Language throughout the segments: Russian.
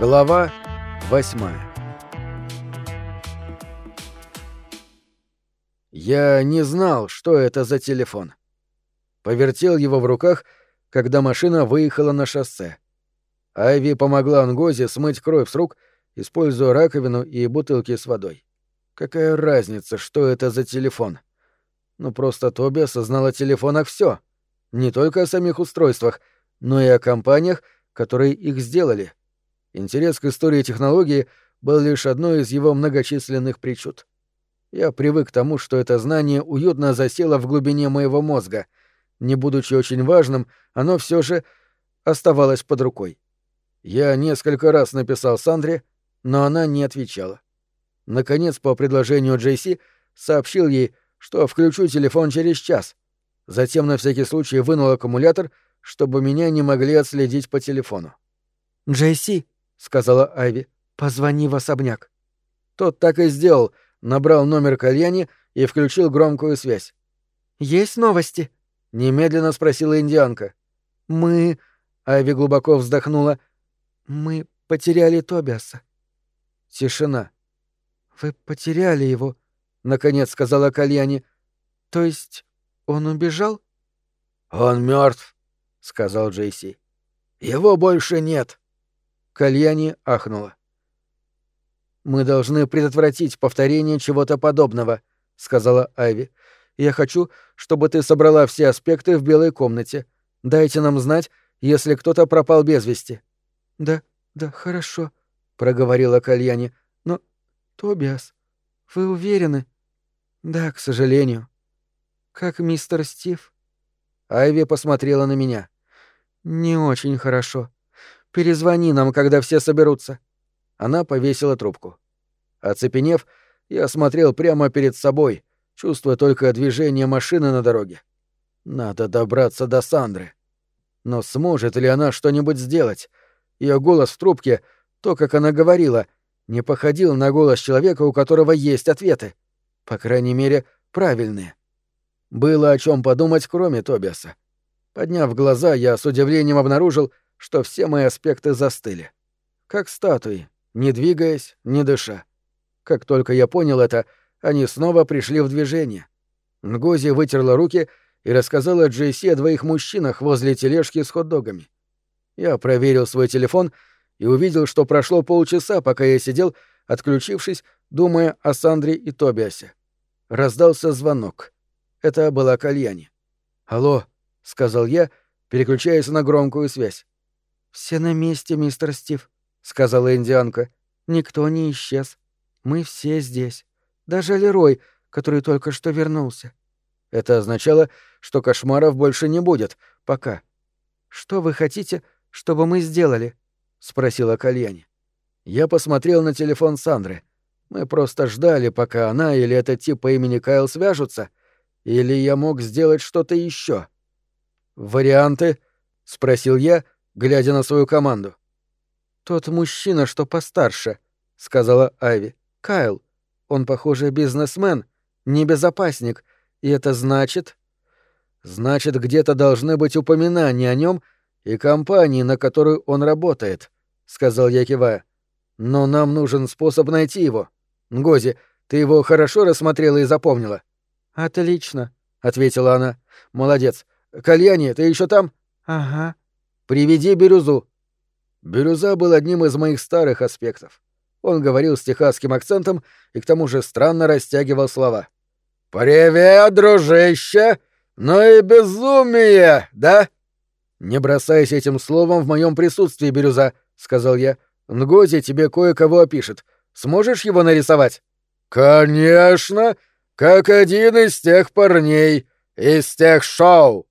Глава восьмая Я не знал, что это за телефон. Повертел его в руках, когда машина выехала на шоссе. Айви помогла Ангозе смыть кровь с рук, используя раковину и бутылки с водой. Какая разница, что это за телефон? Ну просто Тоби осознал о телефонах все, Не только о самих устройствах, но и о компаниях, которые их сделали. Интерес к истории технологии был лишь одной из его многочисленных причуд. Я привык к тому, что это знание уютно засело в глубине моего мозга. Не будучи очень важным, оно все же оставалось под рукой. Я несколько раз написал Сандре, но она не отвечала. Наконец, по предложению Джейси, сообщил ей, что включу телефон через час. Затем на всякий случай вынул аккумулятор, чтобы меня не могли отследить по телефону. «Джейси», — сказала Айви, — «позвони в особняк». Тот так и сделал, набрал номер кальяни и включил громкую связь. «Есть новости?» — немедленно спросила индианка. «Мы...» — Айви глубоко вздохнула. «Мы потеряли Тобиаса». Тишина. «Вы потеряли его», — наконец сказала Кальяни. «То есть он убежал?» «Он мертв, сказал Джейси. «Его больше нет». Кальяни ахнула. «Мы должны предотвратить повторение чего-то подобного», — сказала Айви. «Я хочу, чтобы ты собрала все аспекты в белой комнате. Дайте нам знать, если кто-то пропал без вести». «Да, да, хорошо», — проговорила Кальяни. «Но, Тобиас, вы уверены?» «Да, к сожалению». «Как мистер Стив?» Айви посмотрела на меня. «Не очень хорошо. Перезвони нам, когда все соберутся». Она повесила трубку. Оцепенев, я смотрел прямо перед собой, чувствуя только движение машины на дороге. Надо добраться до Сандры. Но сможет ли она что-нибудь сделать? Ее голос в трубке, то, как она говорила, не походил на голос человека, у которого есть ответы. По крайней мере, правильные. Было о чем подумать, кроме Тобиаса. Подняв глаза, я с удивлением обнаружил, что все мои аспекты застыли. Как статуи, не двигаясь, не дыша. Как только я понял это, они снова пришли в движение. Нгози вытерла руки и рассказала Джейси о двоих мужчинах возле тележки с хот-догами. Я проверил свой телефон и увидел, что прошло полчаса, пока я сидел, отключившись, думая о Сандре и Тобиасе. Раздался звонок. Это была Кальяни. «Алло», — сказал я, переключаясь на громкую связь. «Все на месте, мистер Стив», — сказала индианка. «Никто не исчез. Мы все здесь. Даже Лерой, который только что вернулся». Это означало, что кошмаров больше не будет. Пока. «Что вы хотите, чтобы мы сделали?» — спросила Кальяни. Я посмотрел на телефон Сандры. Мы просто ждали, пока она или этот тип по имени Кайл свяжутся, или я мог сделать что-то еще. «Варианты?» — спросил я, глядя на свою команду. «Тот мужчина, что постарше», — сказала Айви. «Кайл. Он, похоже, бизнесмен, не безопасник, и это значит...» «Значит, где-то должны быть упоминания о нем и компании, на которую он работает», — сказал я, кивая. «Но нам нужен способ найти его. Ngozi, ты его хорошо рассмотрела и запомнила?» «Отлично», — ответила она. «Молодец. Кальяни, ты еще там?» «Ага». «Приведи бирюзу». Бирюза был одним из моих старых аспектов. Он говорил с техасским акцентом и к тому же странно растягивал слова. «Привет, дружище! Ну и безумие, да?» «Не бросайся этим словом в моем присутствии, Бирюза», — сказал я. «Нгози тебе кое-кого опишет. Сможешь его нарисовать?» «Конечно! Как один из тех парней, из тех шоу!»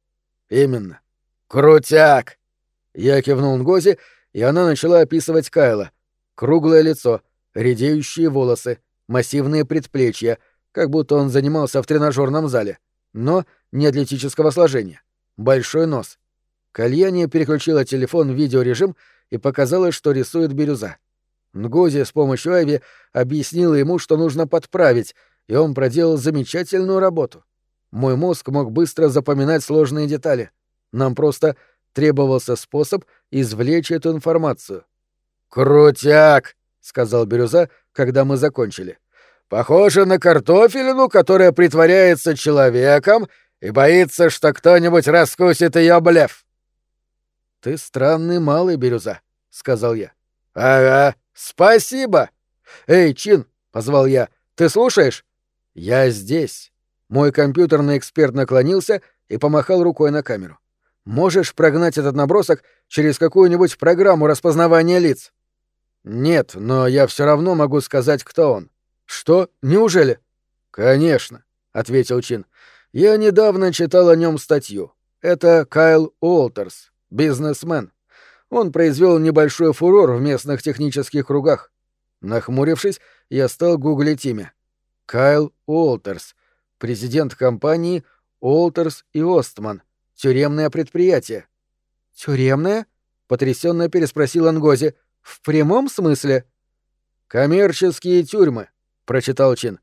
«Именно. Крутяк!» Я кивнул Нгози, и она начала описывать Кайла. Круглое лицо, редеющие волосы, массивные предплечья, как будто он занимался в тренажерном зале, но не атлетического сложения. Большой нос. Кальяния переключила телефон в видеорежим и показала, что рисует бирюза. Нгози с помощью Айви объяснила ему, что нужно подправить, и он проделал замечательную работу. Мой мозг мог быстро запоминать сложные детали. Нам просто требовался способ извлечь эту информацию. «Крутяк!» — сказал Бирюза, когда мы закончили. «Похоже на картофелину, которая притворяется человеком и боится, что кто-нибудь раскусит ее блеф». «Ты странный малый, Бирюза», — сказал я. «Ага, спасибо!» «Эй, Чин!» — позвал я. «Ты слушаешь?» «Я здесь». Мой компьютерный эксперт наклонился и помахал рукой на камеру. «Можешь прогнать этот набросок через какую-нибудь программу распознавания лиц?» «Нет, но я все равно могу сказать, кто он». «Что? Неужели?» «Конечно», — ответил Чин. «Я недавно читал о нем статью. Это Кайл Уолтерс, бизнесмен. Он произвел небольшой фурор в местных технических кругах. Нахмурившись, я стал гуглить имя. Кайл Уолтерс, президент компании Уолтерс и Остман, тюремное предприятие. Тюремное? потрясенно переспросил Ангози. В прямом смысле? Коммерческие тюрьмы, прочитал Чин.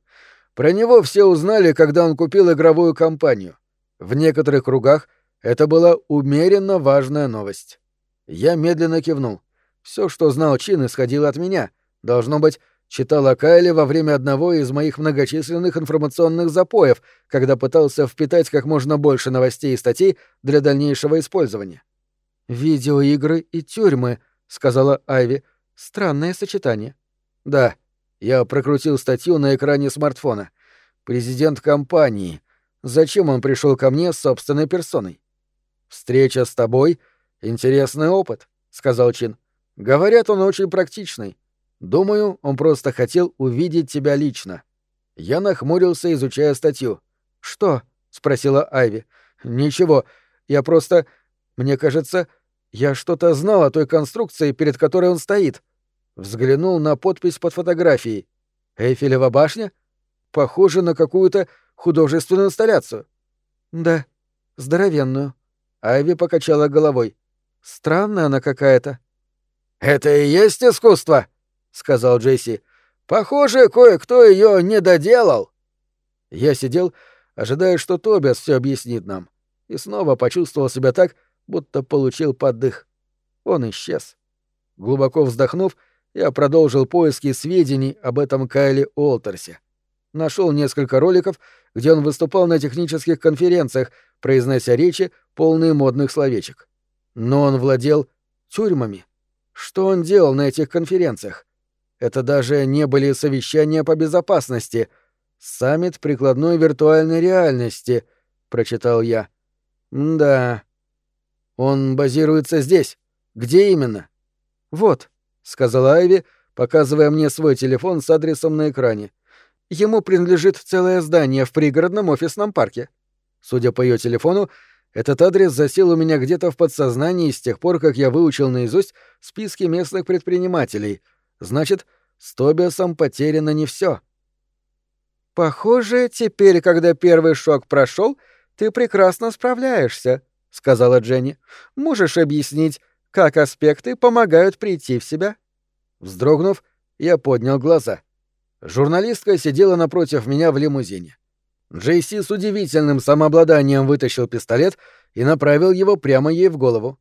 Про него все узнали, когда он купил игровую компанию. В некоторых кругах это была умеренно важная новость. Я медленно кивнул. Все, что знал Чин, исходило от меня. Должно быть, читал о Кайле во время одного из моих многочисленных информационных запоев, когда пытался впитать как можно больше новостей и статей для дальнейшего использования. «Видеоигры и тюрьмы», — сказала Айви. «Странное сочетание». «Да». Я прокрутил статью на экране смартфона. «Президент компании. Зачем он пришел ко мне с собственной персоной?» «Встреча с тобой — интересный опыт», — сказал Чин. «Говорят, он очень практичный. Думаю, он просто хотел увидеть тебя лично. Я нахмурился, изучая статью. Что? спросила Айви. Ничего. Я просто, мне кажется, я что-то знал о той конструкции, перед которой он стоит. Взглянул на подпись под фотографией. Эйфелева башня? Похоже на какую-то художественную инсталляцию. Да, здоровенную. Айви покачала головой. Странная она какая-то. Это и есть искусство, — сказал Джесси. «Похоже, кое-кто ее не доделал». Я сидел, ожидая, что Тобиас все объяснит нам, и снова почувствовал себя так, будто получил поддых. Он исчез. Глубоко вздохнув, я продолжил поиски сведений об этом Кайле Уолтерсе. Нашел несколько роликов, где он выступал на технических конференциях, произнося речи, полные модных словечек. Но он владел тюрьмами. Что он делал на этих конференциях? Это даже не были совещания по безопасности. Саммит прикладной виртуальной реальности, прочитал я. да. Он базируется здесь. Где именно? Вот, сказала Айви, показывая мне свой телефон с адресом на экране. Ему принадлежит целое здание в пригородном офисном парке. Судя по ее телефону, этот адрес засел у меня где-то в подсознании с тех пор, как я выучил наизусть списки местных предпринимателей — Значит, с Тобиасом потеряно не все. Похоже, теперь, когда первый шок прошел, ты прекрасно справляешься, сказала Дженни. Можешь объяснить, как аспекты помогают прийти в себя? Вздрогнув, я поднял глаза. Журналистка сидела напротив меня в лимузине. Джейси с удивительным самообладанием вытащил пистолет и направил его прямо ей в голову.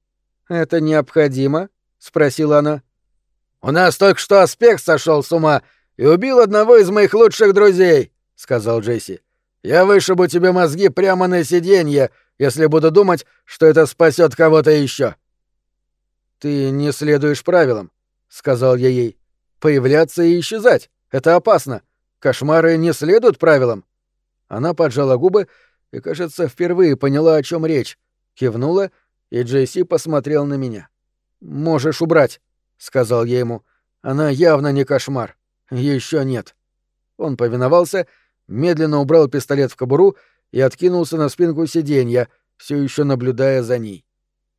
«Это необходимо?» — спросила она. «У нас только что аспект сошел с ума и убил одного из моих лучших друзей», — сказал Джесси. «Я вышибу тебе мозги прямо на сиденье, если буду думать, что это спасет кого-то еще. «Ты не следуешь правилам», — сказал я ей. «Появляться и исчезать — это опасно. Кошмары не следуют правилам». Она поджала губы и, кажется, впервые поняла, о чем речь, кивнула, и Джесси посмотрел на меня. «Можешь убрать», сказал я ему. Она явно не кошмар. Еще нет. Он повиновался, медленно убрал пистолет в кобуру и откинулся на спинку сиденья, все еще наблюдая за ней.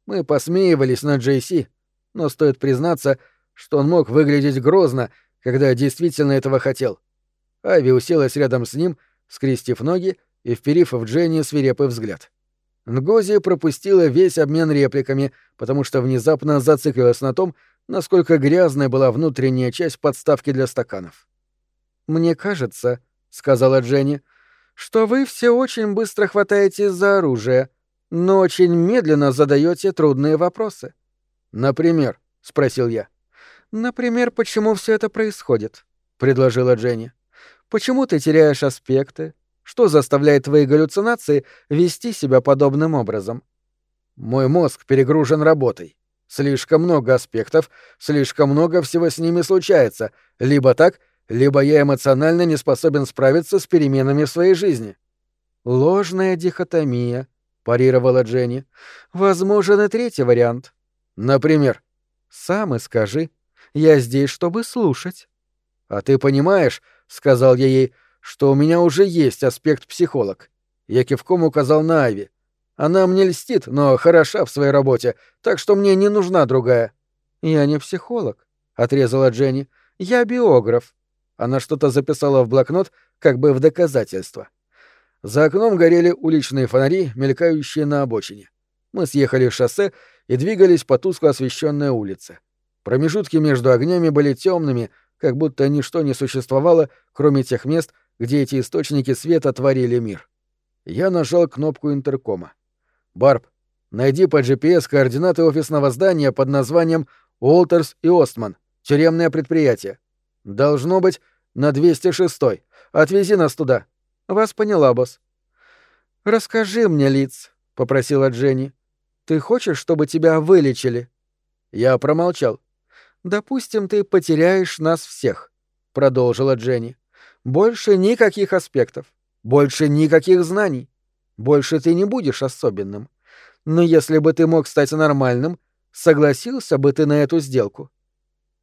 Мы посмеивались над Джейси, но стоит признаться, что он мог выглядеть грозно, когда действительно этого хотел. Ави уселась рядом с ним, скрестив ноги и вперив в Дженни свирепый взгляд. Нгози пропустила весь обмен репликами, потому что внезапно зациклилась на том, насколько грязной была внутренняя часть подставки для стаканов. «Мне кажется», — сказала Дженни, — «что вы все очень быстро хватаетесь за оружие, но очень медленно задаете трудные вопросы». «Например?» — спросил я. Например, почему все это происходит? предложила Дженни. Почему ты теряешь аспекты? Что заставляет твои галлюцинации вести себя подобным образом? Мой мозг перегружен работой. Слишком много аспектов, слишком много всего с ними случается. Либо так, либо я эмоционально не способен справиться с переменами в своей жизни. Ложная дихотомия, парировала Дженни. Возможен и третий вариант. Например, сам и скажи. Я здесь, чтобы слушать. А ты понимаешь, сказал я ей, что у меня уже есть аспект психолог. Я кивком указал на Айви. Она мне льстит, но хороша в своей работе, так что мне не нужна другая. Я не психолог, отрезала Дженни. Я биограф. Она что-то записала в блокнот, как бы в доказательство. За окном горели уличные фонари, мелькающие на обочине. Мы съехали с шоссе и двигались по тускло освещенной улице. Промежутки между огнями были темными, как будто ничто не существовало, кроме тех мест, где эти источники света творили мир. Я нажал кнопку интеркома. «Барб, найди по GPS координаты офисного здания под названием Уолтерс и Остман, тюремное предприятие. Должно быть на 206-й. Отвези нас туда». «Вас поняла, босс». «Расскажи мне, Лиц», — попросила Дженни. «Ты хочешь, чтобы тебя вылечили?» Я промолчал. «Допустим, ты потеряешь нас всех», — продолжила Дженни. «Больше никаких аспектов, больше никаких знаний. Больше ты не будешь особенным. Но если бы ты мог стать нормальным, согласился бы ты на эту сделку?»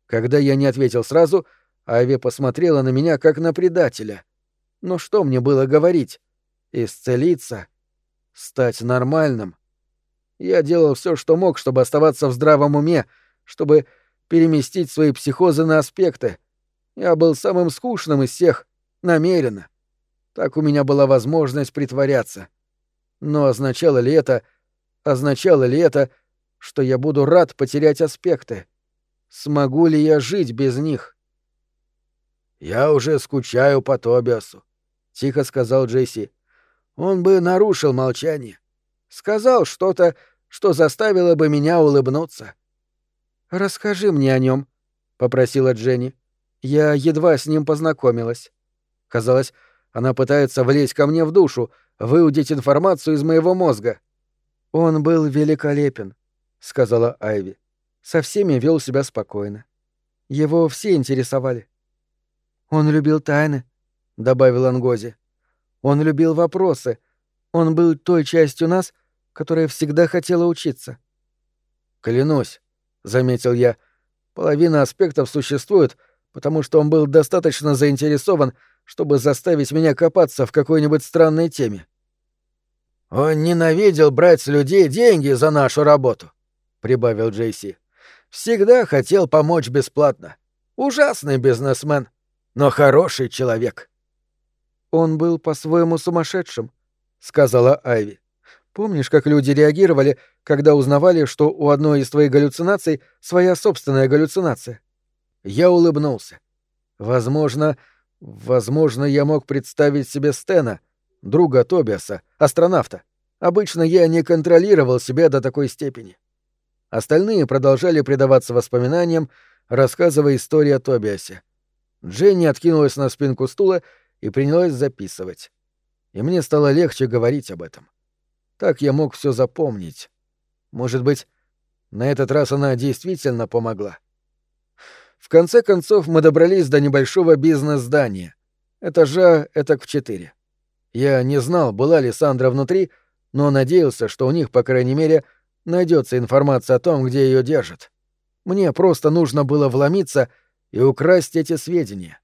Когда я не ответил сразу, Ави посмотрела на меня как на предателя. Но что мне было говорить? Исцелиться? Стать нормальным? Я делал все, что мог, чтобы оставаться в здравом уме, чтобы переместить свои психозы на аспекты. Я был самым скучным из всех, намеренно. Так у меня была возможность притворяться. Но означало ли это, означало ли это, что я буду рад потерять аспекты? Смогу ли я жить без них? «Я уже скучаю по Тобиасу», — тихо сказал Джесси. «Он бы нарушил молчание. Сказал что-то, что заставило бы меня улыбнуться». «Расскажи мне о нем, попросила Дженни. «Я едва с ним познакомилась». Казалось, она пытается влезть ко мне в душу, выудить информацию из моего мозга. «Он был великолепен», — сказала Айви. «Со всеми вел себя спокойно. Его все интересовали». «Он любил тайны», — добавил Ангози. «Он любил вопросы. Он был той частью нас, которая всегда хотела учиться». «Клянусь», заметил я. Половина аспектов существует, потому что он был достаточно заинтересован, чтобы заставить меня копаться в какой-нибудь странной теме. Он ненавидел брать с людей деньги за нашу работу, прибавил Джейси. Всегда хотел помочь бесплатно. Ужасный бизнесмен, но хороший человек. Он был по-своему сумасшедшим, сказала Айви. Помнишь, как люди реагировали, когда узнавали, что у одной из твоих галлюцинаций своя собственная галлюцинация? Я улыбнулся. Возможно, возможно, я мог представить себе Стена, друга Тобиаса, астронавта. Обычно я не контролировал себя до такой степени. Остальные продолжали предаваться воспоминаниям, рассказывая историю о Тобиасе. Дженни откинулась на спинку стула и принялась записывать. И мне стало легче говорить об этом. Так я мог все запомнить. Может быть, на этот раз она действительно помогла. В конце концов мы добрались до небольшого бизнес-здания. Этажа этак в четыре. Я не знал, была ли Сандра внутри, но надеялся, что у них, по крайней мере, найдется информация о том, где ее держат. Мне просто нужно было вломиться и украсть эти сведения.